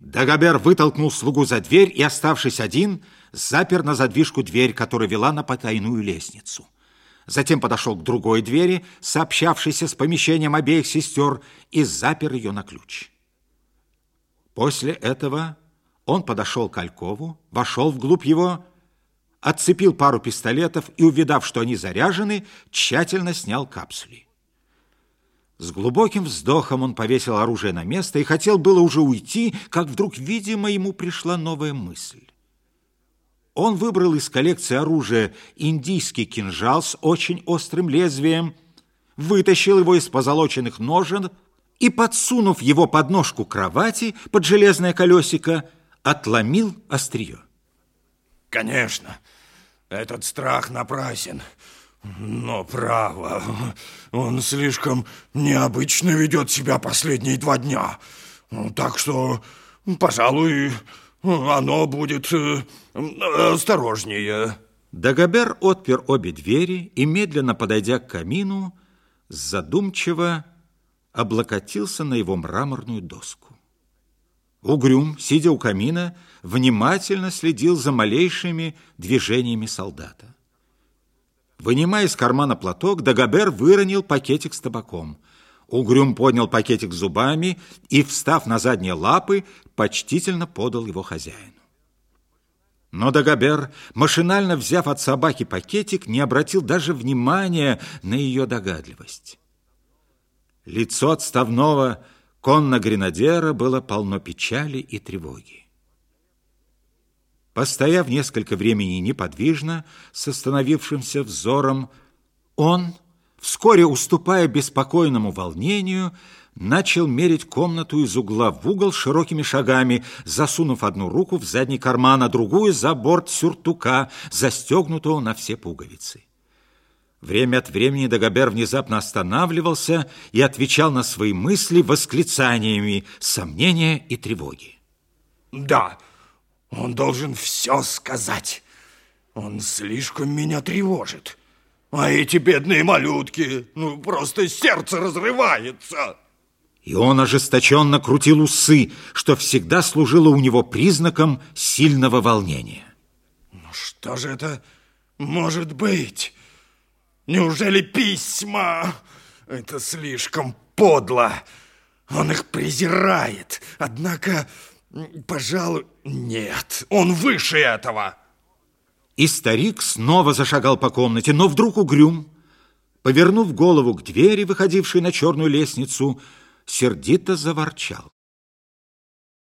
Дагобер вытолкнул слугу за дверь и, оставшись один, запер на задвижку дверь, которая вела на потайную лестницу. Затем подошел к другой двери, сообщавшейся с помещением обеих сестер, и запер ее на ключ. После этого он подошел к Алькову, вошел вглубь его, отцепил пару пистолетов и, увидав, что они заряжены, тщательно снял капсули. С глубоким вздохом он повесил оружие на место и хотел было уже уйти, как вдруг, видимо, ему пришла новая мысль. Он выбрал из коллекции оружия индийский кинжал с очень острым лезвием, вытащил его из позолоченных ножен и, подсунув его под ножку кровати под железное колесико, отломил острие. Конечно, этот страх напрасен. Но, право, он слишком необычно ведет себя последние два дня. Так что, пожалуй, оно будет э, осторожнее. Дагобер отпер обе двери и, медленно подойдя к камину, задумчиво облокотился на его мраморную доску. Угрюм, сидя у камина, внимательно следил за малейшими движениями солдата. Вынимая из кармана платок, Дагобер выронил пакетик с табаком. Угрюм поднял пакетик зубами и, встав на задние лапы, почтительно подал его хозяину. Но Дагобер, машинально взяв от собаки пакетик, не обратил даже внимания на ее догадливость. Лицо отставного конно-гренадера было полно печали и тревоги. Постояв несколько времени неподвижно, с остановившимся взором, он, вскоре уступая беспокойному волнению, начал мерить комнату из угла в угол широкими шагами, засунув одну руку в задний карман, а другую за борт сюртука, застегнутого на все пуговицы. Время от времени Дагобер внезапно останавливался и отвечал на свои мысли восклицаниями сомнения и тревоги. «Да!» Он должен все сказать. Он слишком меня тревожит. А эти бедные малютки, ну, просто сердце разрывается. И он ожесточенно крутил усы, что всегда служило у него признаком сильного волнения. Ну, что же это может быть? Неужели письма? Это слишком подло. Он их презирает. Однако... Пожалуй, нет, он выше этого. И старик снова зашагал по комнате, но вдруг угрюм, повернув голову к двери, выходившей на черную лестницу, сердито заворчал.